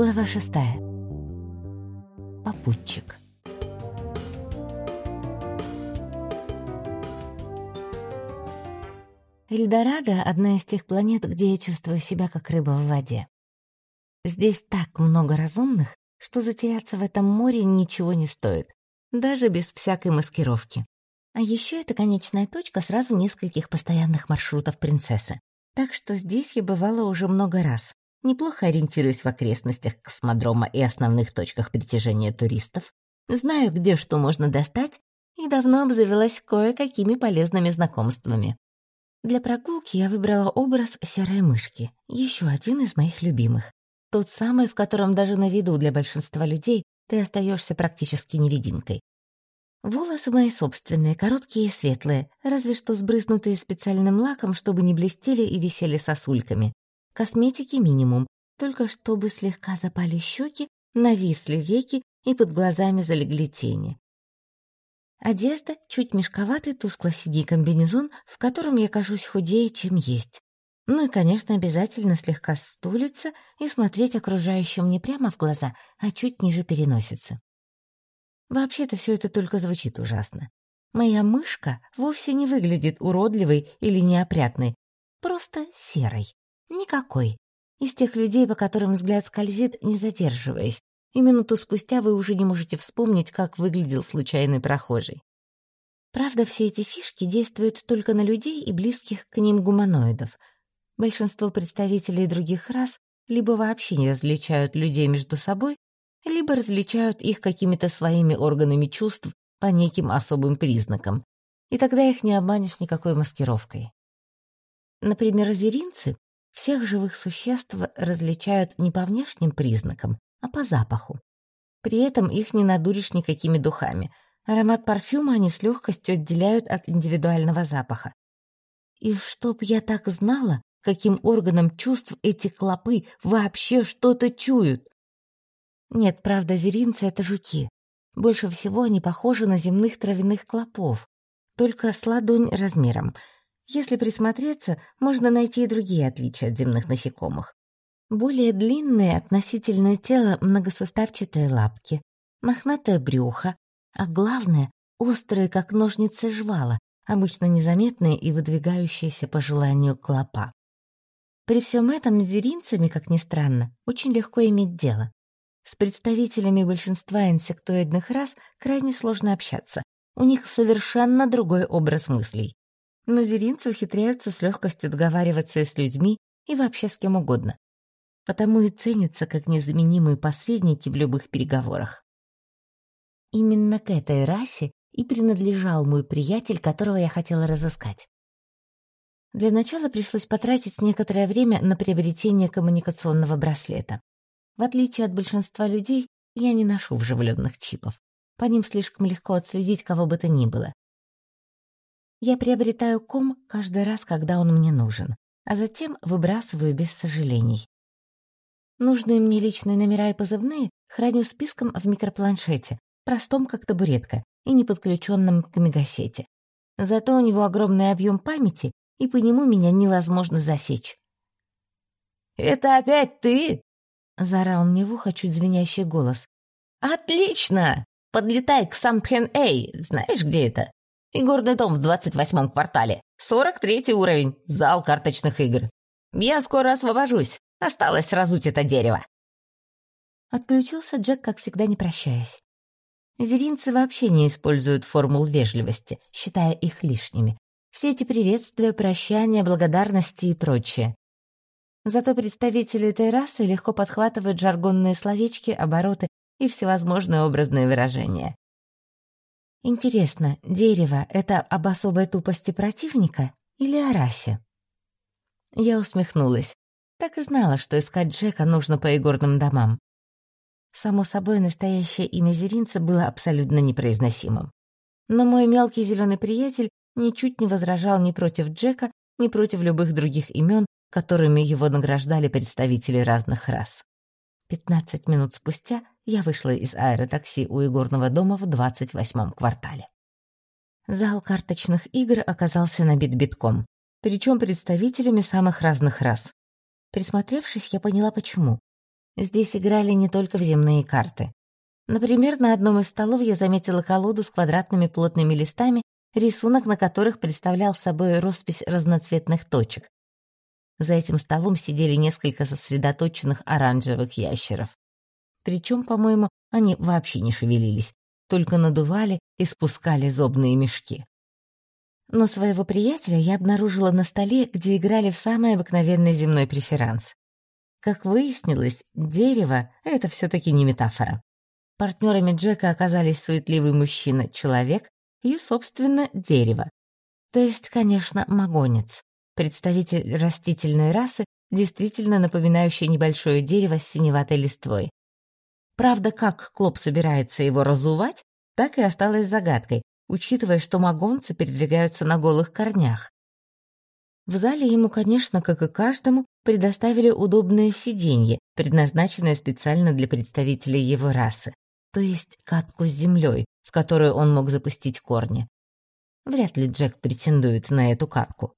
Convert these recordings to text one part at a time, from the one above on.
Глава шестая. Попутчик. Эльдорадо — одна из тех планет, где я чувствую себя как рыба в воде. Здесь так много разумных, что затеряться в этом море ничего не стоит, даже без всякой маскировки. А еще это конечная точка сразу нескольких постоянных маршрутов принцессы. Так что здесь я бывала уже много раз, неплохо ориентируюсь в окрестностях космодрома и основных точках притяжения туристов, знаю, где что можно достать, и давно обзавелась кое-какими полезными знакомствами. Для прогулки я выбрала образ серой мышки, еще один из моих любимых. Тот самый, в котором даже на виду для большинства людей ты остаешься практически невидимкой. Волосы мои собственные, короткие и светлые, разве что сбрызнутые специальным лаком, чтобы не блестели и висели сосульками. Косметики минимум, только чтобы слегка запали щеки, нависли веки и под глазами залегли тени. Одежда — чуть мешковатый тускло-синий комбинезон, в котором я кажусь худее, чем есть. Ну и, конечно, обязательно слегка стулиться и смотреть окружающим не прямо в глаза, а чуть ниже переносицы. Вообще-то все это только звучит ужасно. Моя мышка вовсе не выглядит уродливой или неопрятной, просто серой. Никакой. Из тех людей, по которым взгляд скользит, не задерживаясь, и минуту спустя вы уже не можете вспомнить, как выглядел случайный прохожий. Правда, все эти фишки действуют только на людей и близких к ним гуманоидов. Большинство представителей других рас либо вообще не различают людей между собой, либо различают их какими-то своими органами чувств по неким особым признакам, и тогда их не обманешь никакой маскировкой. Например, зеринцы всех живых существ различают не по внешним признакам, а по запаху. При этом их не надуришь никакими духами. Аромат парфюма они с легкостью отделяют от индивидуального запаха. И чтоб я так знала, каким органом чувств эти клопы вообще что-то чуют. Нет, правда, зеринцы — это жуки. Больше всего они похожи на земных травяных клопов, только с ладонь размером — если присмотреться, можно найти и другие отличия от земных насекомых. Более длинные относительно тела многосуставчатые лапки, мохнатое брюхо, а главное — острые, как ножницы жвала, обычно незаметные и выдвигающиеся по желанию клопа. При всем этом с зеринцами, как ни странно, очень легко иметь дело. С представителями большинства инсектоидных рас крайне сложно общаться. У них совершенно другой образ мыслей но зеринцы ухитряются с легкостью договариваться с людьми и вообще с кем угодно. Потому и ценятся как незаменимые посредники в любых переговорах. Именно к этой расе и принадлежал мой приятель, которого я хотела разыскать. Для начала пришлось потратить некоторое время на приобретение коммуникационного браслета. В отличие от большинства людей, я не ношу вживленных чипов. По ним слишком легко отследить кого бы то ни было. Я приобретаю ком каждый раз, когда он мне нужен, а затем выбрасываю без сожалений. Нужные мне личные номера и позывные храню списком в микропланшете, простом как табуретка и не подключенном к мегасети. Зато у него огромный объем памяти, и по нему меня невозможно засечь. «Это опять ты?» — заорал мне в ухо чуть звенящий голос. «Отлично! Подлетай к Сампхен-Эй, знаешь, где это?» Игорный дом в двадцать восьмом квартале. Сорок третий уровень. Зал карточных игр. Я скоро освобожусь. Осталось разуть это дерево. Отключился Джек, как всегда, не прощаясь. Зеринцы вообще не используют формул вежливости, считая их лишними. Все эти приветствия, прощания, благодарности и прочее. Зато представители этой расы легко подхватывают жаргонные словечки, обороты и всевозможные образные выражения. Интересно, дерево — это об особой тупости противника или о расе? Я усмехнулась. Так и знала, что искать Джека нужно по игорным домам. Само собой, настоящее имя Зеринца было абсолютно непроизносимым. Но мой мелкий зеленый приятель ничуть не возражал ни против Джека, ни против любых других имен, которыми его награждали представители разных рас. Пятнадцать минут спустя я вышла из аэротакси у игорного дома в двадцать восьмом квартале. Зал карточных игр оказался набит битком, причем представителями самых разных рас. Присмотревшись, я поняла, почему. Здесь играли не только в земные карты. Например, на одном из столов я заметила колоду с квадратными плотными листами, рисунок на которых представлял собой роспись разноцветных точек. За этим столом сидели несколько сосредоточенных оранжевых ящеров. Причем, по-моему, они вообще не шевелились, только надували и спускали зобные мешки. Но своего приятеля я обнаружила на столе, где играли в самый обыкновенный земной преферанс. Как выяснилось, дерево — это все таки не метафора. Партнерами Джека оказались суетливый мужчина-человек и, собственно, дерево. То есть, конечно, магонец, представитель растительной расы, действительно напоминающий небольшое дерево с синеватой листвой. Правда, как Клоп собирается его разувать, так и осталось загадкой, учитывая, что магонцы передвигаются на голых корнях. В зале ему, конечно, как и каждому, предоставили удобное сиденье, предназначенное специально для представителей его расы, то есть катку с землей, в которую он мог запустить корни. Вряд ли Джек претендует на эту катку.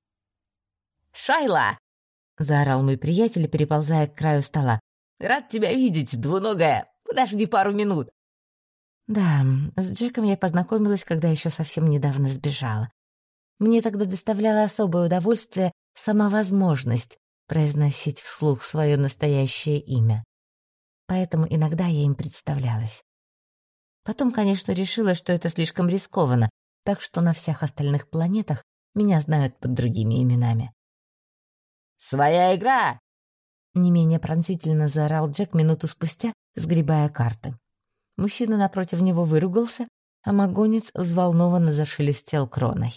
«Шайла!» — заорал мой приятель, переползая к краю стола. «Рад тебя видеть, двуногая! Подожди пару минут!» Да, с Джеком я познакомилась, когда еще совсем недавно сбежала. Мне тогда доставляло особое удовольствие сама возможность произносить вслух свое настоящее имя. Поэтому иногда я им представлялась. Потом, конечно, решила, что это слишком рискованно, так что на всех остальных планетах меня знают под другими именами. «Своя игра!» Не менее пронзительно заорал Джек минуту спустя, сгребая карты. Мужчина напротив него выругался, а магонец взволнованно зашелестел кроной.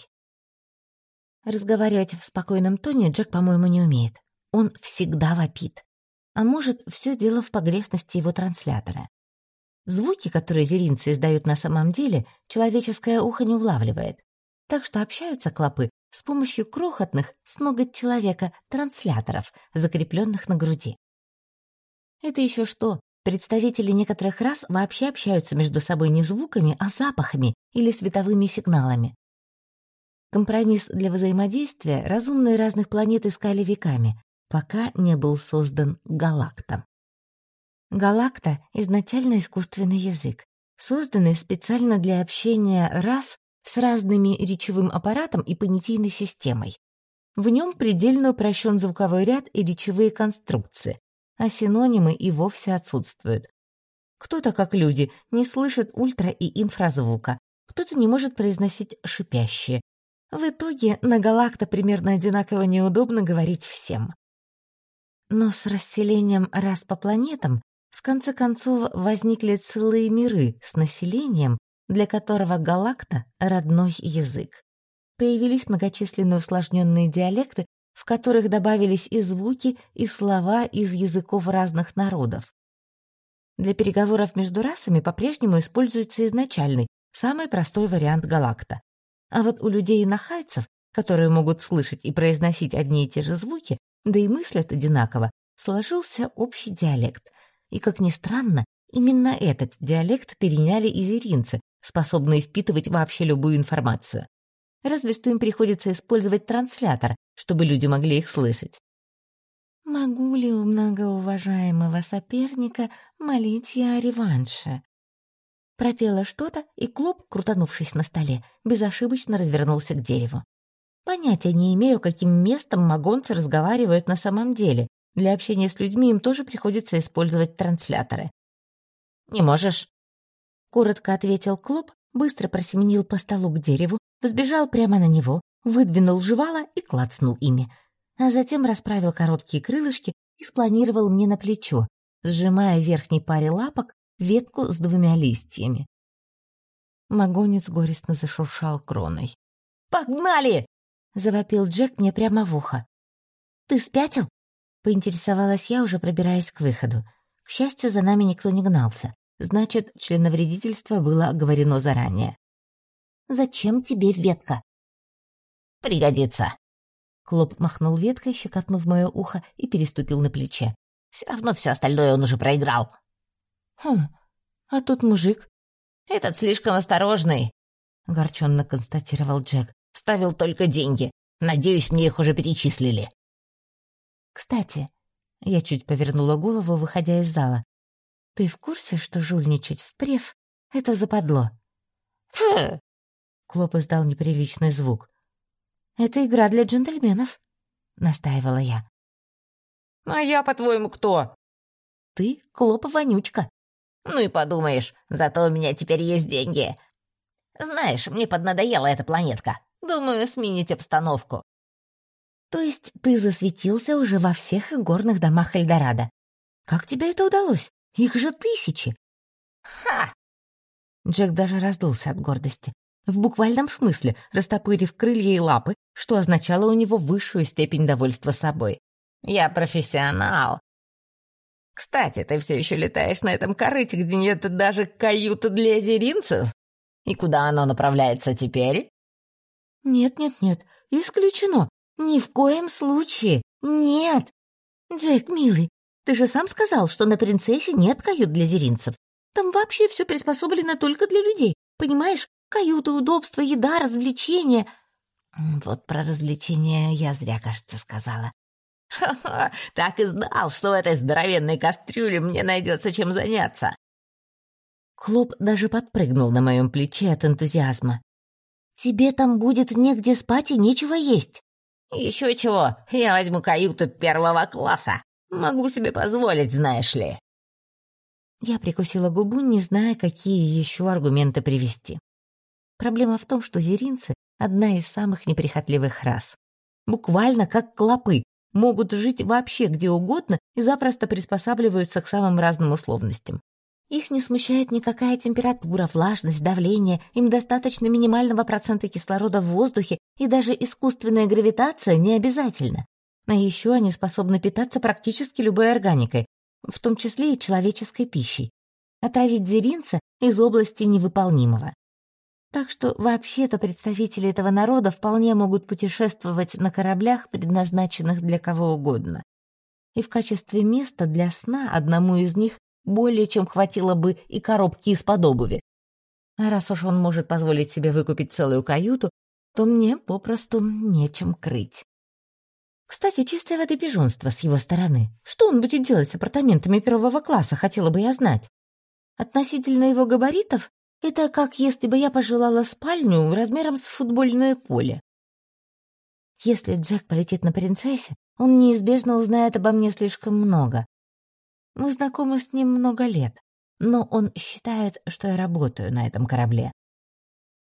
Разговаривать в спокойном тоне Джек, по-моему, не умеет. Он всегда вопит. А может, все дело в погрешности его транслятора. Звуки, которые зеринцы издают на самом деле, человеческое ухо не улавливает. Так что общаются клопы с помощью крохотных с ноготь человека трансляторов, закрепленных на груди. Это еще что? Представители некоторых рас вообще общаются между собой не звуками, а запахами или световыми сигналами. Компромисс для взаимодействия разумные разных планет искали веками, пока не был создан галакта. Галакта — изначально искусственный язык, созданный специально для общения рас с разными речевым аппаратом и понятийной системой. В нем предельно упрощен звуковой ряд и речевые конструкции, а синонимы и вовсе отсутствуют. Кто-то, как люди, не слышит ультра- и инфразвука, кто-то не может произносить шипящие, в итоге на Галакта примерно одинаково неудобно говорить всем. Но с расселением рас по планетам в конце концов возникли целые миры с населением, для которого Галакта — родной язык. Появились многочисленные усложненные диалекты, в которых добавились и звуки, и слова из языков разных народов. Для переговоров между расами по-прежнему используется изначальный, самый простой вариант галакта. А вот у людей и нахайцев, которые могут слышать и произносить одни и те же звуки, да и мыслят одинаково, сложился общий диалект. И, как ни странно, именно этот диалект переняли изеринцы, способные впитывать вообще любую информацию. Разве что им приходится использовать транслятор, чтобы люди могли их слышать. «Могу ли у многоуважаемого соперника молить я о реванше?» Пропела что-то, и клуб, крутанувшись на столе, безошибочно развернулся к дереву. Понятия не имею, каким местом магонцы разговаривают на самом деле. Для общения с людьми им тоже приходится использовать трансляторы. «Не можешь», — коротко ответил клуб, быстро просеменил по столу к дереву, взбежал прямо на него, выдвинул жевало и клацнул ими, а затем расправил короткие крылышки и спланировал мне на плечо, сжимая в верхней паре лапок ветку с двумя листьями. Магонец горестно зашуршал кроной. «Погнали!» — завопил Джек мне прямо в ухо. «Ты спятил?» — поинтересовалась я, уже пробираясь к выходу. К счастью, за нами никто не гнался. Значит, членовредительство было оговорено заранее. «Зачем тебе ветка?» «Пригодится!» Клоп махнул веткой, щекотнув мое ухо и переступил на плече. «Все равно все остальное он уже проиграл». «Хм, а тут мужик». «Этот слишком осторожный», — огорченно констатировал Джек. «Ставил только деньги. Надеюсь, мне их уже перечислили». «Кстати, Я чуть повернула голову, выходя из зала. «Ты в курсе, что жульничать в прев — это западло?» «Фу!» Клоп издал неприличный звук. «Это игра для джентльменов», — настаивала я. «А я, по-твоему, кто?» «Ты Клоп-вонючка». «Ну и подумаешь, зато у меня теперь есть деньги. Знаешь, мне поднадоела эта планетка. Думаю, сменить обстановку». «То есть ты засветился уже во всех горных домах Эльдорадо? Как тебе это удалось? Их же тысячи!» «Ха!» Джек даже раздулся от гордости. В буквальном смысле, растопырив крылья и лапы, что означало у него высшую степень довольства собой. «Я профессионал. Кстати, ты все еще летаешь на этом корыте, где нет даже каюты для зеринцев? И куда оно направляется теперь?» «Нет-нет-нет, исключено. Ни в коем случае. Нет. Джек, милый, ты же сам сказал, что на принцессе нет кают для зеринцев. Там вообще все приспособлено только для людей. Понимаешь, каюты, удобства, еда, развлечения. Вот про развлечения я зря, кажется, сказала. Ха-ха, так и знал, что в этой здоровенной кастрюле мне найдется чем заняться. Клоп даже подпрыгнул на моем плече от энтузиазма. «Тебе там будет негде спать и нечего есть». «Еще чего, я возьму каюту первого класса. Могу себе позволить, знаешь ли». Я прикусила губу, не зная, какие еще аргументы привести. Проблема в том, что зеринцы — одна из самых неприхотливых рас. Буквально как клопы, могут жить вообще где угодно и запросто приспосабливаются к самым разным условностям. Их не смущает никакая температура, влажность, давление, им достаточно минимального процента кислорода в воздухе, и даже искусственная гравитация не обязательно. А еще они способны питаться практически любой органикой, в том числе и человеческой пищей. Отравить зеринца из области невыполнимого. Так что вообще-то представители этого народа вполне могут путешествовать на кораблях, предназначенных для кого угодно. И в качестве места для сна одному из них более чем хватило бы и коробки из-под обуви. А раз уж он может позволить себе выкупить целую каюту, то мне попросту нечем крыть. Кстати, чистое воды пижонство с его стороны. Что он будет делать с апартаментами первого класса, хотела бы я знать. Относительно его габаритов, это как если бы я пожелала спальню размером с футбольное поле. Если Джек полетит на принцессе, он неизбежно узнает обо мне слишком много. Мы знакомы с ним много лет, но он считает, что я работаю на этом корабле.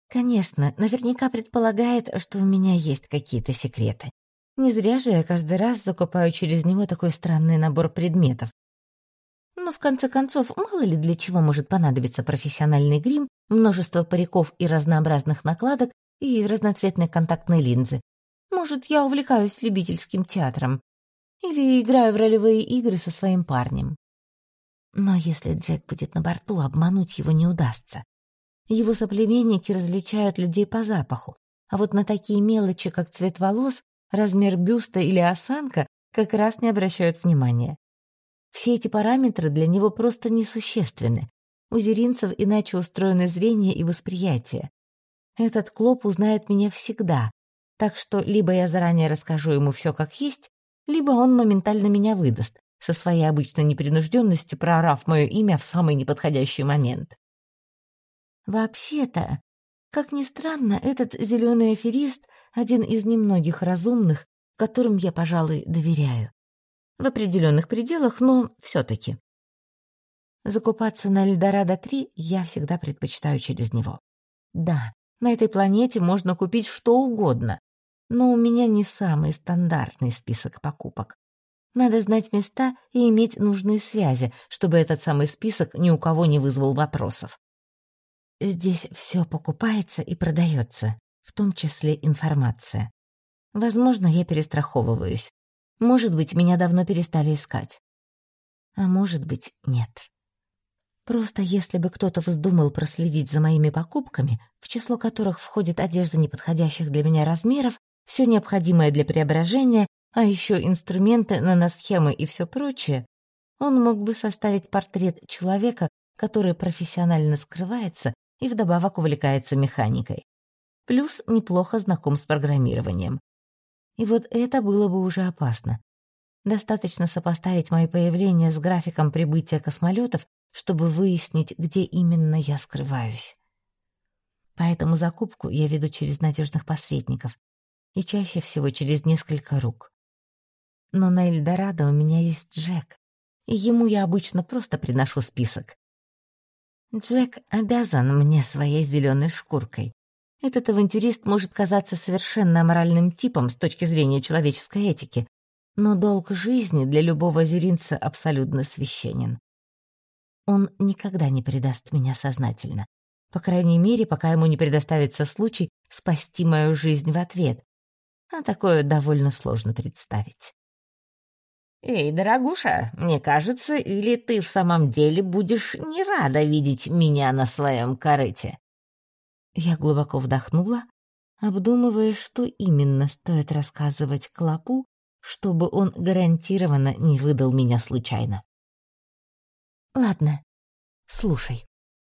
Конечно, наверняка предполагает, что у меня есть какие-то секреты. Не зря же я каждый раз закупаю через него такой странный набор предметов. Но в конце концов, мало ли для чего может понадобиться профессиональный грим, множество париков и разнообразных накладок и разноцветные контактные линзы. Может, я увлекаюсь любительским театром. Или играю в ролевые игры со своим парнем. Но если Джек будет на борту, обмануть его не удастся. Его соплеменники различают людей по запаху, а вот на такие мелочи, как цвет волос, размер бюста или осанка, как раз не обращают внимания. Все эти параметры для него просто несущественны. У зеринцев иначе устроено зрение и восприятие. Этот клоп узнает меня всегда, так что либо я заранее расскажу ему все как есть, либо он моментально меня выдаст, со своей обычной непринужденностью проорав мое имя в самый неподходящий момент. Вообще-то, как ни странно, этот зеленый аферист — один из немногих разумных, которым я, пожалуй, доверяю. В определенных пределах, но все-таки. Закупаться на Эльдорадо-3 я всегда предпочитаю через него. Да, на этой планете можно купить что угодно, но у меня не самый стандартный список покупок. Надо знать места и иметь нужные связи, чтобы этот самый список ни у кого не вызвал вопросов. Здесь все покупается и продается, в том числе информация. Возможно, я перестраховываюсь. Может быть, меня давно перестали искать. А может быть, нет. Просто если бы кто-то вздумал проследить за моими покупками, в число которых входит одежда неподходящих для меня размеров, все необходимое для преображения, а еще инструменты, наносхемы и все прочее, он мог бы составить портрет человека, который профессионально скрывается и вдобавок увлекается механикой. Плюс неплохо знаком с программированием. И вот это было бы уже опасно. Достаточно сопоставить мое появление с графиком прибытия космолетов, чтобы выяснить, где именно я скрываюсь. Поэтому закупку я веду через надежных посредников и чаще всего через несколько рук. Но на Эльдорадо у меня есть Джек, и ему я обычно просто приношу список. Джек обязан мне своей зеленой шкуркой. Этот авантюрист может казаться совершенно аморальным типом с точки зрения человеческой этики, но долг жизни для любого зеринца абсолютно священен. Он никогда не предаст меня сознательно. По крайней мере, пока ему не предоставится случай спасти мою жизнь в ответ. А такое довольно сложно представить. «Эй, дорогуша, мне кажется, или ты в самом деле будешь не рада видеть меня на своем корыте?» Я глубоко вдохнула, обдумывая, что именно стоит рассказывать Клопу, чтобы он гарантированно не выдал меня случайно. «Ладно, слушай.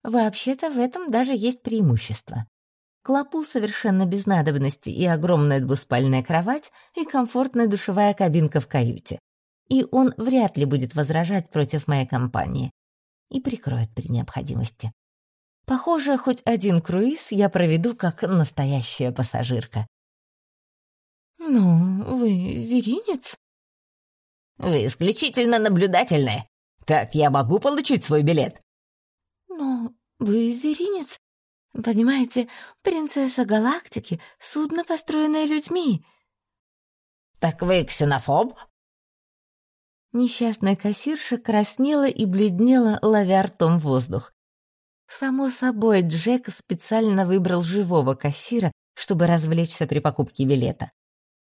Вообще-то в этом даже есть преимущество. Клопу совершенно без надобности и огромная двуспальная кровать, и комфортная душевая кабинка в каюте и он вряд ли будет возражать против моей компании и прикроет при необходимости. Похоже, хоть один круиз я проведу как настоящая пассажирка. «Ну, вы зеринец?» «Вы исключительно наблюдательны. Так я могу получить свой билет?» «Но вы зеринец. Понимаете, принцесса галактики, судно, построенное людьми». «Так вы ксенофоб?» Несчастная кассирша краснела и бледнела, ловя ртом воздух. Само собой, Джек специально выбрал живого кассира, чтобы развлечься при покупке билета.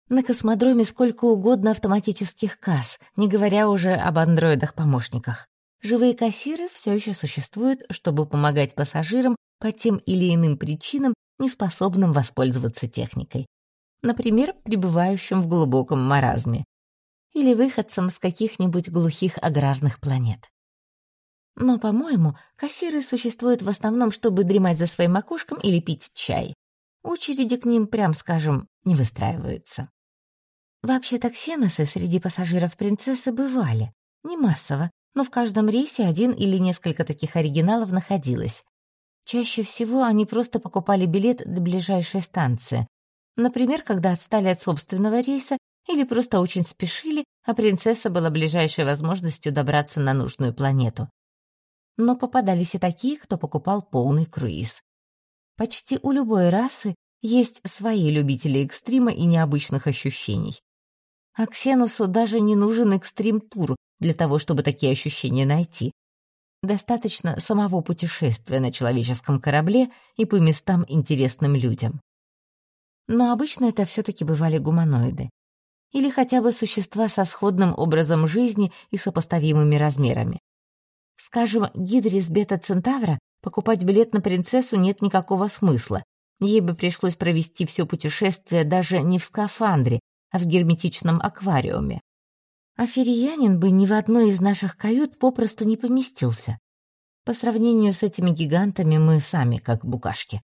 На космодроме сколько угодно автоматических касс, не говоря уже об андроидах-помощниках. Живые кассиры все еще существуют, чтобы помогать пассажирам по тем или иным причинам, не способным воспользоваться техникой. Например, пребывающим в глубоком маразме или выходцам с каких-нибудь глухих аграрных планет. Но, по-моему, кассиры существуют в основном, чтобы дремать за своим окошком или пить чай. Очереди к ним, прям скажем, не выстраиваются. Вообще-то ксеносы среди пассажиров принцессы бывали. Не массово, но в каждом рейсе один или несколько таких оригиналов находилось. Чаще всего они просто покупали билет до ближайшей станции. Например, когда отстали от собственного рейса или просто очень спешили, а принцесса была ближайшей возможностью добраться на нужную планету. Но попадались и такие, кто покупал полный круиз. Почти у любой расы есть свои любители экстрима и необычных ощущений. А Ксенусу даже не нужен экстрим-тур для того, чтобы такие ощущения найти. Достаточно самого путешествия на человеческом корабле и по местам интересным людям. Но обычно это все-таки бывали гуманоиды или хотя бы существа со сходным образом жизни и сопоставимыми размерами. Скажем, гидре с бета-центавра покупать билет на принцессу нет никакого смысла. Ей бы пришлось провести все путешествие даже не в скафандре, а в герметичном аквариуме. А фериянин бы ни в одной из наших кают попросту не поместился. По сравнению с этими гигантами мы сами как букашки.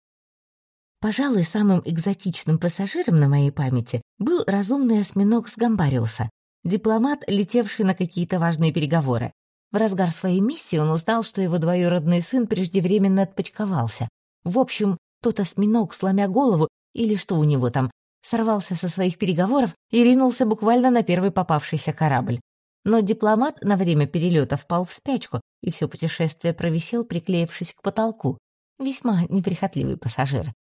Пожалуй, самым экзотичным пассажиром на моей памяти был разумный осьминог с Гамбариуса, дипломат, летевший на какие-то важные переговоры. В разгар своей миссии он узнал, что его двоюродный сын преждевременно отпочковался. В общем, тот осьминог, сломя голову, или что у него там, сорвался со своих переговоров и ринулся буквально на первый попавшийся корабль. Но дипломат на время перелета впал в спячку и все путешествие провисел, приклеившись к потолку. Весьма неприхотливый пассажир.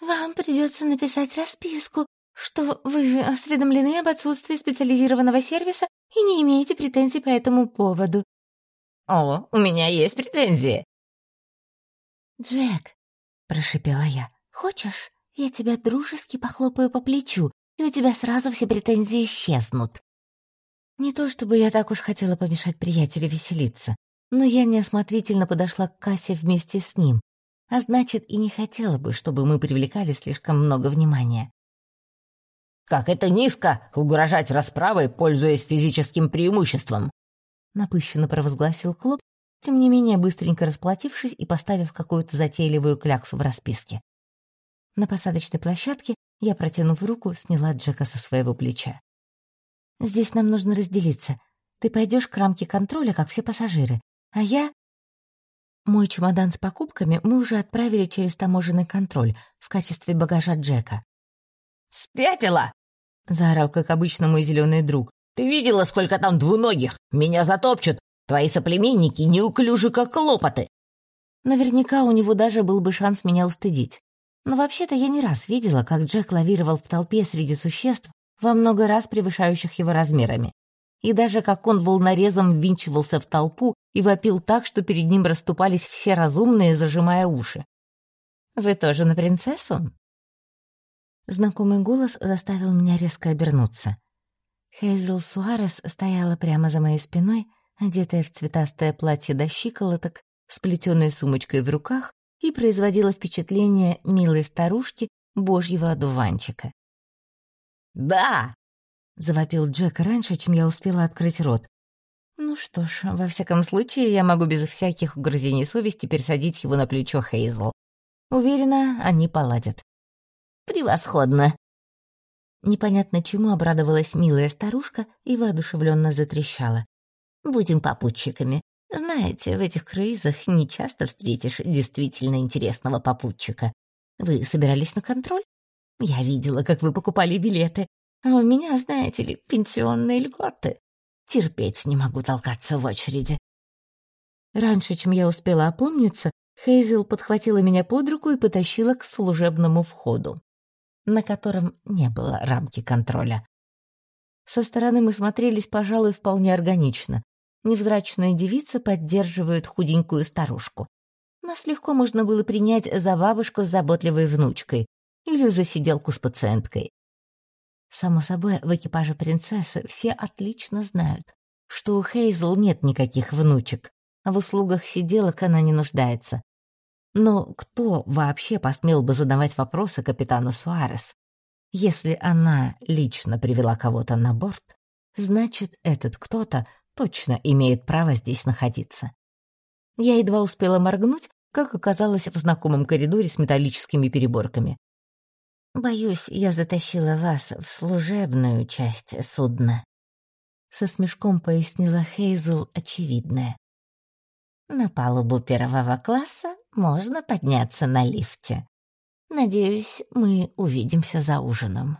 «Вам придется написать расписку, что вы осведомлены об отсутствии специализированного сервиса и не имеете претензий по этому поводу». «О, у меня есть претензии». «Джек», — прошипела я, — «хочешь, я тебя дружески похлопаю по плечу, и у тебя сразу все претензии исчезнут?» Не то чтобы я так уж хотела помешать приятелю веселиться, но я неосмотрительно подошла к кассе вместе с ним, а значит, и не хотела бы, чтобы мы привлекали слишком много внимания. «Как это низко — угрожать расправой, пользуясь физическим преимуществом!» Напыщенно провозгласил клуб, тем не менее быстренько расплатившись и поставив какую-то затейливую кляксу в расписке. На посадочной площадке я, протянув руку, сняла Джека со своего плеча. Здесь нам нужно разделиться. Ты пойдешь к рамке контроля, как все пассажиры, а я... Мой чемодан с покупками мы уже отправили через таможенный контроль в качестве багажа Джека. «Спятила!» — заорал, как обычно, мой зеленый друг. «Ты видела, сколько там двуногих? Меня затопчут! Твои соплеменники неуклюжи, как лопаты!» Наверняка у него даже был бы шанс меня устыдить. Но вообще-то я не раз видела, как Джек лавировал в толпе среди существ, во много раз превышающих его размерами. И даже как он волнорезом ввинчивался в толпу и вопил так, что перед ним расступались все разумные, зажимая уши. «Вы тоже на принцессу?» Знакомый голос заставил меня резко обернуться. Хейзел Суарес стояла прямо за моей спиной, одетая в цветастое платье до щиколоток, с плетеной сумочкой в руках и производила впечатление милой старушки божьего одуванчика. «Да!» — завопил Джек раньше, чем я успела открыть рот. Ну что ж, во всяком случае, я могу без всяких угрызений совести пересадить его на плечо Хейзл. Уверена, они поладят. «Превосходно!» Непонятно чему обрадовалась милая старушка и воодушевленно затрещала. «Будем попутчиками. Знаете, в этих круизах не часто встретишь действительно интересного попутчика. Вы собирались на контроль? Я видела, как вы покупали билеты. А у меня, знаете ли, пенсионные льготы. Терпеть не могу толкаться в очереди. Раньше, чем я успела опомниться, Хейзел подхватила меня под руку и потащила к служебному входу, на котором не было рамки контроля. Со стороны мы смотрелись, пожалуй, вполне органично. Невзрачная девица поддерживает худенькую старушку. Нас легко можно было принять за бабушку с заботливой внучкой или за сиделку с пациенткой. Само собой, в экипаже принцессы все отлично знают, что у Хейзл нет никаких внучек, а в услугах сиделок она не нуждается. Но кто вообще посмел бы задавать вопросы капитану Суарес? Если она лично привела кого-то на борт, значит, этот кто-то точно имеет право здесь находиться. Я едва успела моргнуть, как оказалось в знакомом коридоре с металлическими переборками. «Боюсь, я затащила вас в служебную часть судна», — со смешком пояснила Хейзл очевидное. «На палубу первого класса можно подняться на лифте. Надеюсь, мы увидимся за ужином».